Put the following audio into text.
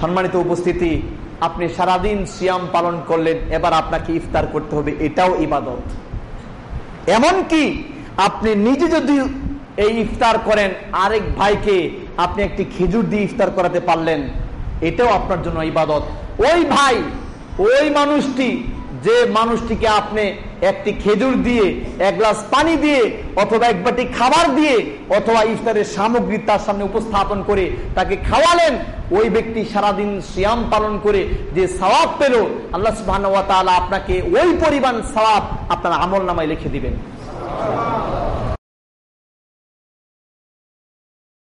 সম্মানিত উপস্থিতি, আপনি সারাদিন সিয়াম পালন করলেন, এবার আপনাকে ইফতার করতে হবে, এটাও ইবাদত। এমনকি আপনি নিজে যদি এই ইফতার করেন, আরেক ভাইকে আপনি একটি খেজুর দিয়ে ইফতার করাতে পারলেন, এটাও আপনার জন্য ইবাদত। ওই ভাই, ওই মানুষটি যে মানুষটিকে আপনি একটি খেজুর দিয়ে, এক গ্লাস পানি দিয়ে, অথবা এক বাটি খাবার দিয়ে, অথবা ইফতারের সামগ্রী তার সামনে উপস্থাপন করে তাকে খাওয়ালেন, ওই ব্যক্তি সারাদিন শ্যাম পালন করে যে সওয়াব পেল, আল্লাহ আপনাকে ওই পরিমাণ সওয়াব আপনার আমল নামায় লিখে দিবেন।